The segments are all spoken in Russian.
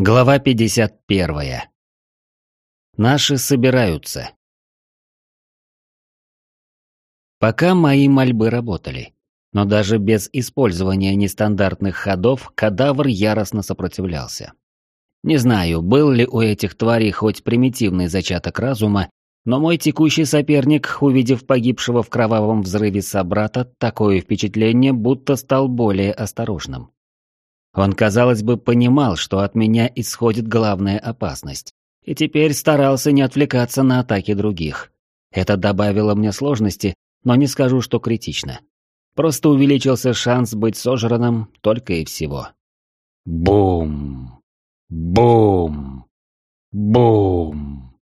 Глава 51. Наши собираются. Пока мои мольбы работали, но даже без использования нестандартных ходов кадавр яростно сопротивлялся. Не знаю, был ли у этих тварей хоть примитивный зачаток разума, но мой текущий соперник, увидев погибшего в кровавом взрыве собрата, такое впечатление, будто стал более осторожным. Он, казалось бы, понимал, что от меня исходит главная опасность, и теперь старался не отвлекаться на атаки других. Это добавило мне сложности, но не скажу, что критично. Просто увеличился шанс быть сожранным только и всего. Бум! Бум! Бум!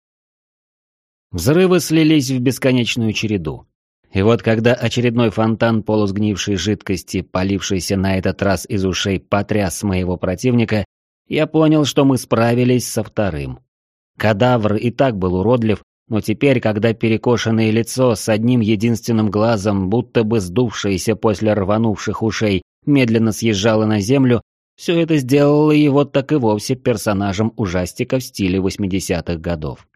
Взрывы слились в бесконечную череду. И вот когда очередной фонтан полусгнившей жидкости, полившийся на этот раз из ушей, потряс моего противника, я понял, что мы справились со вторым. Кадавр и так был уродлив, но теперь, когда перекошенное лицо с одним единственным глазом, будто бы сдувшееся после рванувших ушей, медленно съезжало на землю, все это сделало его так и вовсе персонажем ужастика в стиле 80-х годов.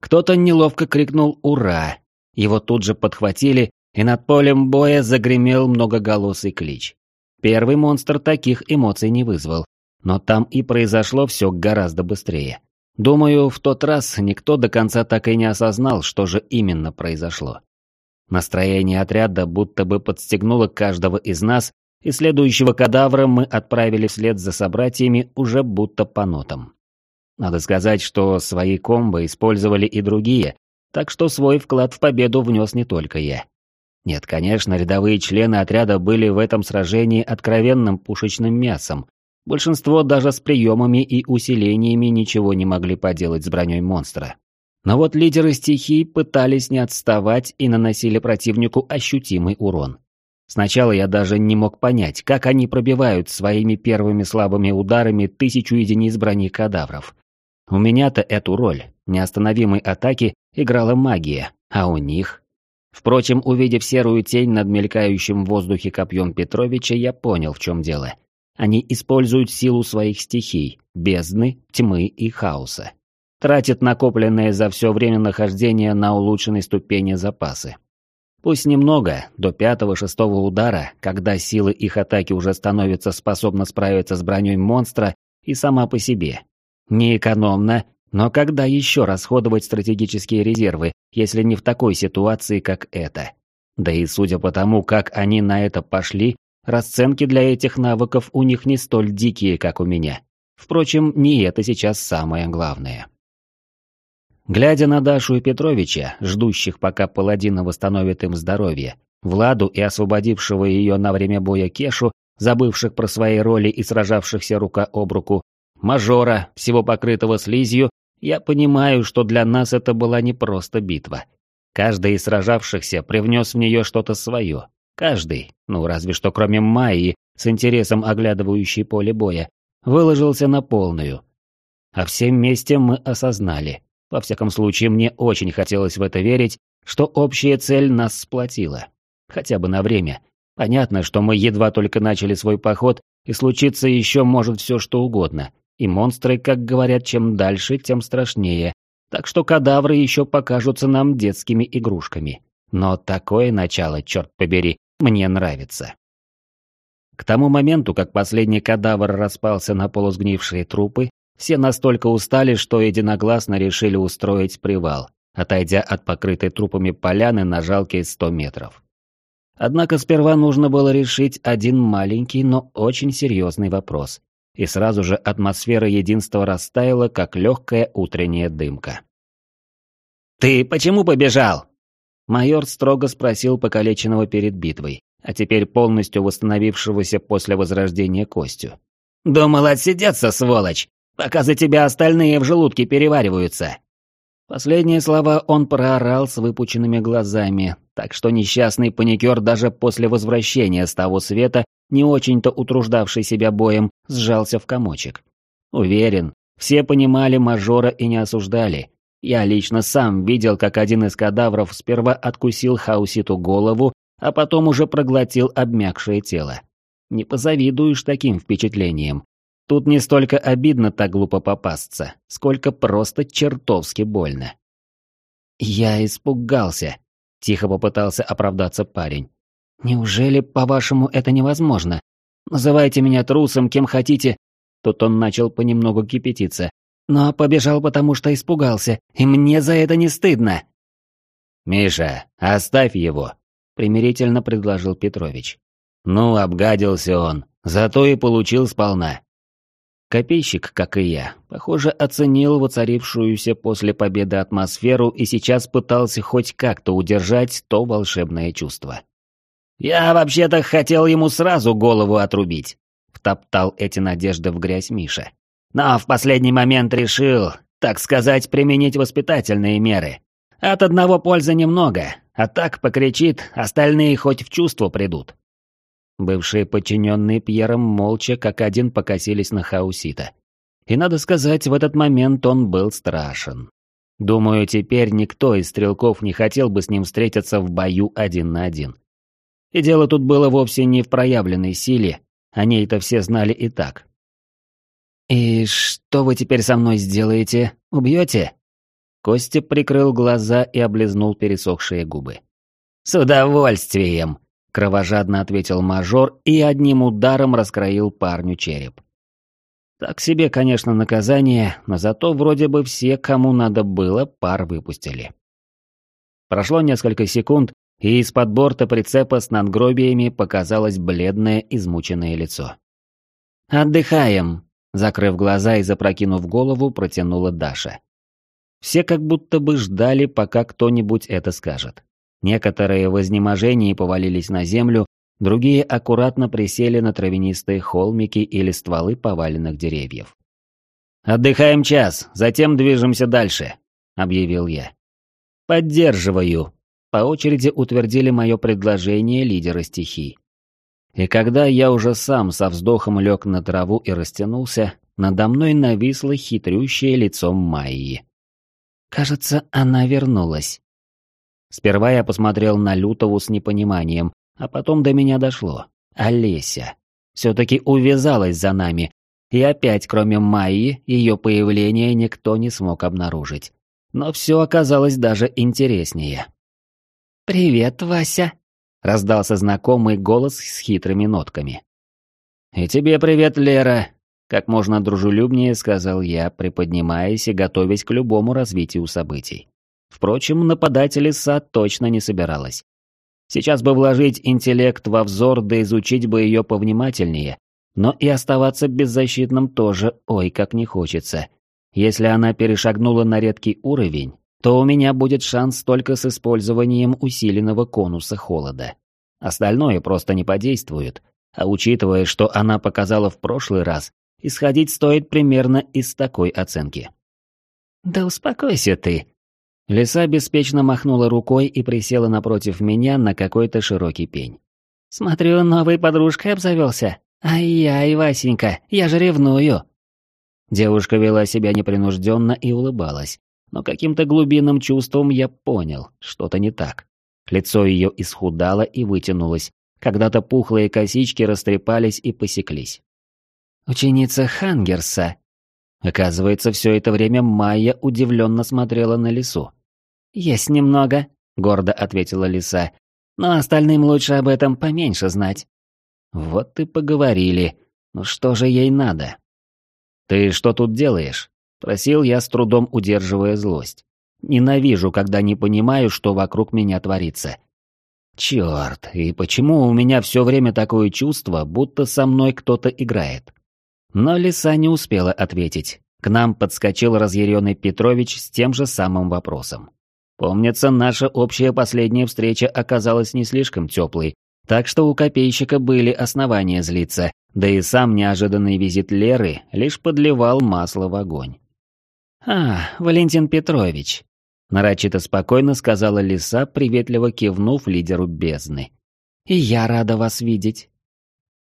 Кто-то неловко крикнул «Ура!», его тут же подхватили, и над полем боя загремел многоголосый клич. Первый монстр таких эмоций не вызвал, но там и произошло все гораздо быстрее. Думаю, в тот раз никто до конца так и не осознал, что же именно произошло. Настроение отряда будто бы подстегнуло каждого из нас, и следующего кадавра мы отправили вслед за собратьями уже будто по нотам. Надо сказать, что свои комбо использовали и другие, так что свой вклад в победу внес не только я. Нет, конечно, рядовые члены отряда были в этом сражении откровенным пушечным мясом. Большинство даже с приемами и усилениями ничего не могли поделать с броней монстра. Но вот лидеры стихий пытались не отставать и наносили противнику ощутимый урон. Сначала я даже не мог понять, как они пробивают своими первыми слабыми ударами тысячу единиц брони кадавров. У меня-то эту роль, неостановимой атаки, играла магия, а у них... Впрочем, увидев серую тень над мелькающим в воздухе копьем Петровича, я понял, в чем дело. Они используют силу своих стихий, бездны, тьмы и хаоса. Тратят накопленные за все время нахождения на улучшенной ступени запасы. Пусть немного, до пятого-шестого удара, когда силы их атаки уже становятся способны справиться с броней монстра и сама по себе. Неэкономно, но когда еще расходовать стратегические резервы, если не в такой ситуации, как эта? Да и судя по тому, как они на это пошли, расценки для этих навыков у них не столь дикие, как у меня. Впрочем, не это сейчас самое главное. Глядя на Дашу и Петровича, ждущих, пока паладина восстановит им здоровье, Владу и освободившего ее на время боя Кешу, забывших про свои роли и сражавшихся рука об руку, мажора, всего покрытого слизью, я понимаю, что для нас это была не просто битва. Каждый из сражавшихся привнес в нее что-то свое. Каждый, ну разве что кроме Майи, с интересом оглядывающей поле боя, выложился на полную. А всем вместе мы осознали, во всяком случае мне очень хотелось в это верить, что общая цель нас сплотила. Хотя бы на время. Понятно, что мы едва только начали свой поход, и случиться еще может все что угодно. И монстры, как говорят, чем дальше, тем страшнее. Так что кадавры еще покажутся нам детскими игрушками. Но такое начало, черт побери, мне нравится. К тому моменту, как последний кадавр распался на полусгнившие трупы, все настолько устали, что единогласно решили устроить привал, отойдя от покрытой трупами поляны на жалкие сто метров. Однако сперва нужно было решить один маленький, но очень серьезный вопрос и сразу же атмосфера единства растаяла, как легкая утренняя дымка. «Ты почему побежал?» Майор строго спросил покалеченного перед битвой, а теперь полностью восстановившегося после возрождения Костю. «Думал отсидеться, сволочь, пока за тебя остальные в желудке перевариваются!» Последние слова он проорал с выпученными глазами, так что несчастный паникер даже после возвращения с того света не очень-то утруждавший себя боем, сжался в комочек. Уверен, все понимали мажора и не осуждали. Я лично сам видел, как один из кадавров сперва откусил Хауситу голову, а потом уже проглотил обмякшее тело. Не позавидуешь таким впечатлением. Тут не столько обидно так глупо попасться, сколько просто чертовски больно. «Я испугался», — тихо попытался оправдаться парень. «Неужели, по-вашему, это невозможно? Называйте меня трусом, кем хотите». Тут он начал понемногу кипятиться. «Но побежал, потому что испугался, и мне за это не стыдно». «Миша, оставь его», — примирительно предложил Петрович. «Ну, обгадился он, зато и получил сполна». Копейщик, как и я, похоже, оценил воцарившуюся после победы атмосферу и сейчас пытался хоть как-то удержать то волшебное чувство. «Я вообще-то хотел ему сразу голову отрубить», — втоптал эти надежды в грязь Миша. «Но в последний момент решил, так сказать, применить воспитательные меры. От одного пользы немного, а так покричит, остальные хоть в чувство придут. Бывшие подчиненные Пьером молча как один покосились на Хаусита. И надо сказать, в этот момент он был страшен. Думаю, теперь никто из стрелков не хотел бы с ним встретиться в бою один на один. И дело тут было вовсе не в проявленной силе, о ней-то все знали и так. «И что вы теперь со мной сделаете? Убьете?» Костя прикрыл глаза и облизнул пересохшие губы. «С удовольствием!» Кровожадно ответил мажор и одним ударом раскроил парню череп. Так себе, конечно, наказание, но зато вроде бы все, кому надо было, пар выпустили. Прошло несколько секунд, и из-под борта прицепа с надгробиями показалось бледное, измученное лицо. «Отдыхаем», — закрыв глаза и запрокинув голову, протянула Даша. Все как будто бы ждали, пока кто-нибудь это скажет. Некоторые в изнеможении повалились на землю, другие аккуратно присели на травянистые холмики или стволы поваленных деревьев. «Отдыхаем час, затем движемся дальше», — объявил я. «Поддерживаю», — по очереди утвердили мое предложение лидера стихий. И когда я уже сам со вздохом лег на траву и растянулся, надо мной нависло хитрющее лицом Майи. Кажется, она вернулась. Сперва я посмотрел на Лютову с непониманием, а потом до меня дошло. Олеся. Все-таки увязалась за нами. И опять, кроме Майи, ее появления никто не смог обнаружить. Но все оказалось даже интереснее. «Привет, Вася!» — раздался знакомый голос с хитрыми нотками. «И тебе привет, Лера!» — как можно дружелюбнее сказал я, приподнимаясь и готовясь к любому развитию событий. Впрочем, нападать лиса точно не собиралась. Сейчас бы вложить интеллект во взор, да изучить бы ее повнимательнее, но и оставаться беззащитным тоже ой как не хочется. Если она перешагнула на редкий уровень, то у меня будет шанс только с использованием усиленного конуса холода. Остальное просто не подействует, а учитывая, что она показала в прошлый раз, исходить стоит примерно из такой оценки. «Да успокойся ты», Лиса беспечно махнула рукой и присела напротив меня на какой-то широкий пень. «Смотрю, новой подружкой обзавелся. Ай-яй, Васенька, я же ревную!» Девушка вела себя непринужденно и улыбалась, но каким-то глубинным чувством я понял, что-то не так. Лицо ее исхудало и вытянулось, когда-то пухлые косички растрепались и посеклись. «Ученица Хангерса!» Оказывается, все это время Майя удивленно смотрела на лесу. «Есть немного», — гордо ответила лиса. «Но остальным лучше об этом поменьше знать». Вот и поговорили. Ну что же ей надо? «Ты что тут делаешь?» — просил я, с трудом удерживая злость. «Ненавижу, когда не понимаю, что вокруг меня творится». Черт, и почему у меня все время такое чувство, будто со мной кто-то играет? Но лиса не успела ответить. К нам подскочил разъяренный Петрович с тем же самым вопросом. Помнится, наша общая последняя встреча оказалась не слишком теплой, так что у копейщика были основания злиться, да и сам неожиданный визит Леры лишь подливал масло в огонь. «А, Валентин Петрович», — нарочито спокойно сказала лиса, приветливо кивнув лидеру бездны. «И я рада вас видеть».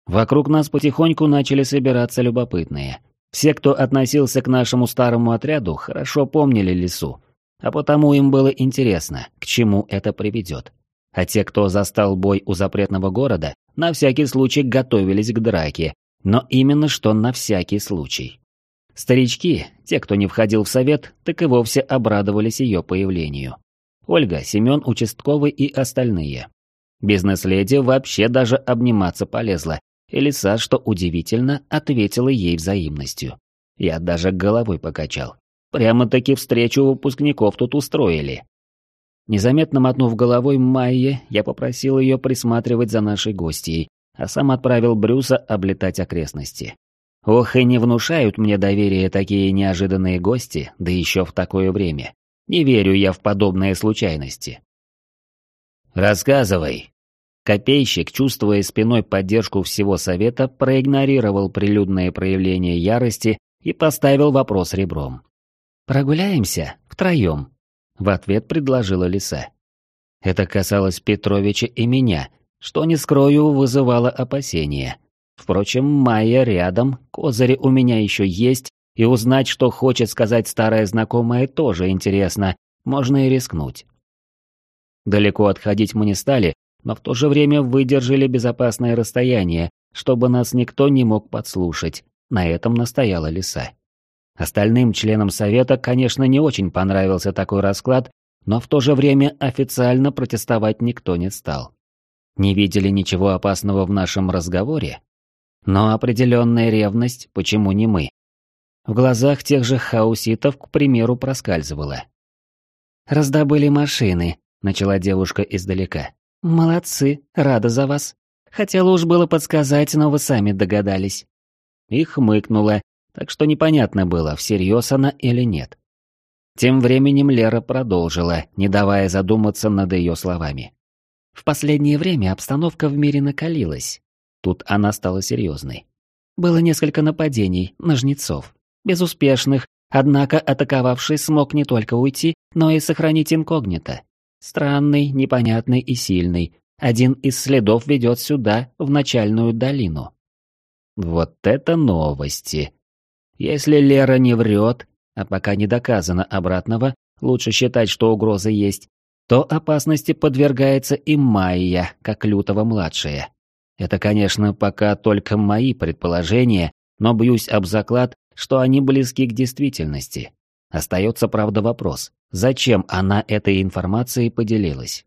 Вокруг нас потихоньку начали собираться любопытные. Все, кто относился к нашему старому отряду, хорошо помнили лису, а потому им было интересно, к чему это приведет. А те, кто застал бой у запретного города, на всякий случай готовились к драке, Но именно что на всякий случай. Старички, те, кто не входил в совет, так и вовсе обрадовались ее появлению. Ольга, Семен участковый и остальные. Бизнес-леди вообще даже обниматься полезла, и Лиса, что удивительно, ответила ей взаимностью. Я даже головой покачал. Прямо-таки встречу выпускников тут устроили. Незаметно мотнув головой Майе, я попросил ее присматривать за нашей гостьей, а сам отправил Брюса облетать окрестности. Ох, и не внушают мне доверие такие неожиданные гости, да еще в такое время. Не верю я в подобные случайности. «Рассказывай». Копейщик, чувствуя спиной поддержку всего совета, проигнорировал прилюдное проявление ярости и поставил вопрос ребром. «Прогуляемся? Втроем?» В ответ предложила лиса. Это касалось Петровича и меня, что, не скрою, вызывало опасения. Впрочем, Майя рядом, козыри у меня еще есть, и узнать, что хочет сказать старая знакомая, тоже интересно, можно и рискнуть. Далеко отходить мы не стали, но в то же время выдержали безопасное расстояние, чтобы нас никто не мог подслушать. На этом настояла лиса. Остальным членам совета, конечно, не очень понравился такой расклад, но в то же время официально протестовать никто не стал. Не видели ничего опасного в нашем разговоре? Но определенная ревность, почему не мы? В глазах тех же хауситов, к примеру, проскальзывала. «Раздобыли машины», — начала девушка издалека. «Молодцы, рада за вас. Хотела уж было подсказать, но вы сами догадались». И хмыкнула, так что непонятно было, всерьез она или нет. Тем временем Лера продолжила, не давая задуматься над ее словами. В последнее время обстановка в мире накалилась. Тут она стала серьезной. Было несколько нападений на жнецов. Безуспешных, однако атаковавший смог не только уйти, но и сохранить инкогнито. Странный, непонятный и сильный. Один из следов ведет сюда, в начальную долину. Вот это новости. Если Лера не врет, а пока не доказано обратного, лучше считать, что угроза есть, то опасности подвергается и Майя, как Лютого-младшая. Это, конечно, пока только мои предположения, но бьюсь об заклад, что они близки к действительности. Остается, правда, вопрос, зачем она этой информацией поделилась?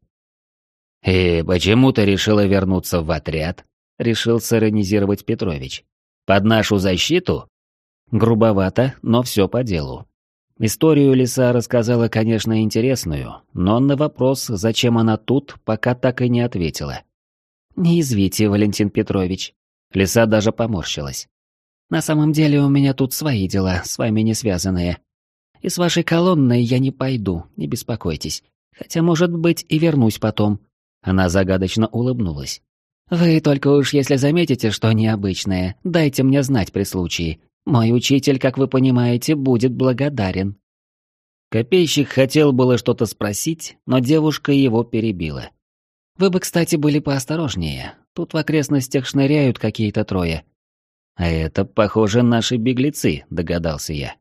«И почему ты решила вернуться в отряд?» — решил сиронизировать Петрович. «Под нашу защиту?» Грубовато, но все по делу. Историю Лиса рассказала, конечно, интересную, но на вопрос, зачем она тут, пока так и не ответила. «Не извите, Валентин Петрович». Лиса даже поморщилась. «На самом деле у меня тут свои дела, с вами не связанные. И с вашей колонной я не пойду, не беспокойтесь. Хотя, может быть, и вернусь потом». Она загадочно улыбнулась. «Вы только уж если заметите, что необычное, дайте мне знать при случае. Мой учитель, как вы понимаете, будет благодарен». Копейщик хотел было что-то спросить, но девушка его перебила. «Вы бы, кстати, были поосторожнее. Тут в окрестностях шныряют какие-то трое». «А это, похоже, наши беглецы», — догадался я.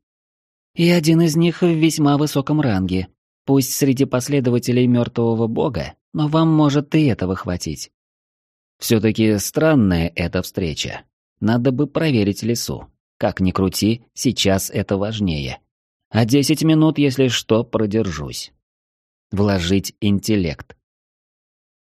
«И один из них в весьма высоком ранге. Пусть среди последователей мертвого бога, но вам может и этого хватить». Все-таки странная эта встреча. Надо бы проверить лесу. Как ни крути, сейчас это важнее. А десять минут, если что, продержусь. Вложить интеллект.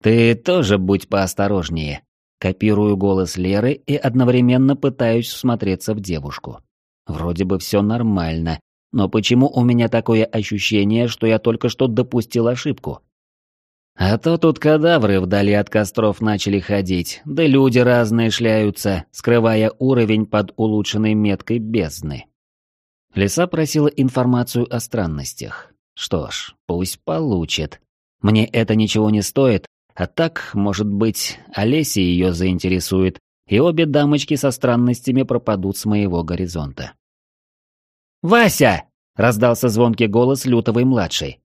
Ты тоже будь поосторожнее. Копирую голос Леры и одновременно пытаюсь всмотреться в девушку. Вроде бы все нормально, но почему у меня такое ощущение, что я только что допустил ошибку? А то тут кадавры вдали от костров начали ходить, да люди разные шляются, скрывая уровень под улучшенной меткой бездны. Лиса просила информацию о странностях. Что ж, пусть получит. Мне это ничего не стоит, а так, может быть, Олеся ее заинтересует, и обе дамочки со странностями пропадут с моего горизонта. «Вася!» — раздался звонкий голос Лютовой-младшей.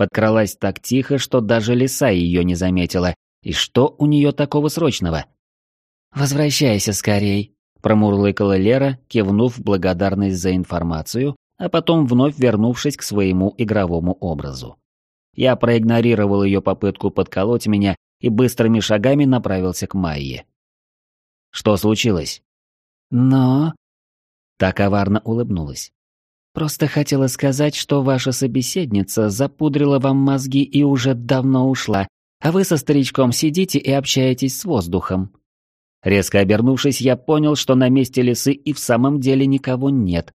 Подкралась так тихо, что даже лиса ее не заметила. И что у нее такого срочного? «Возвращайся скорей», — промурлыкала Лера, кивнув благодарность за информацию, а потом вновь вернувшись к своему игровому образу. Я проигнорировал ее попытку подколоть меня и быстрыми шагами направился к Майе. «Что случилось?» Но... Так коварно улыбнулась. Просто хотела сказать, что ваша собеседница запудрила вам мозги и уже давно ушла, а вы со старичком сидите и общаетесь с воздухом. Резко обернувшись, я понял, что на месте лисы и в самом деле никого нет.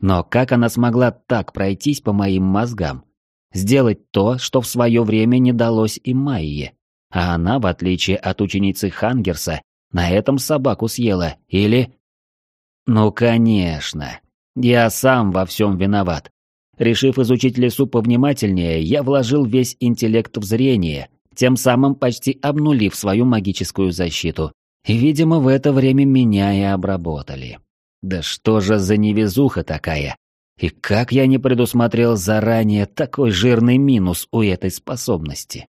Но как она смогла так пройтись по моим мозгам? Сделать то, что в свое время не далось и Майе. А она, в отличие от ученицы Хангерса, на этом собаку съела, или... Ну, конечно. Я сам во всем виноват. Решив изучить лесу повнимательнее, я вложил весь интеллект в зрение, тем самым почти обнулив свою магическую защиту. И, видимо, в это время меня и обработали. Да что же за невезуха такая? И как я не предусмотрел заранее такой жирный минус у этой способности?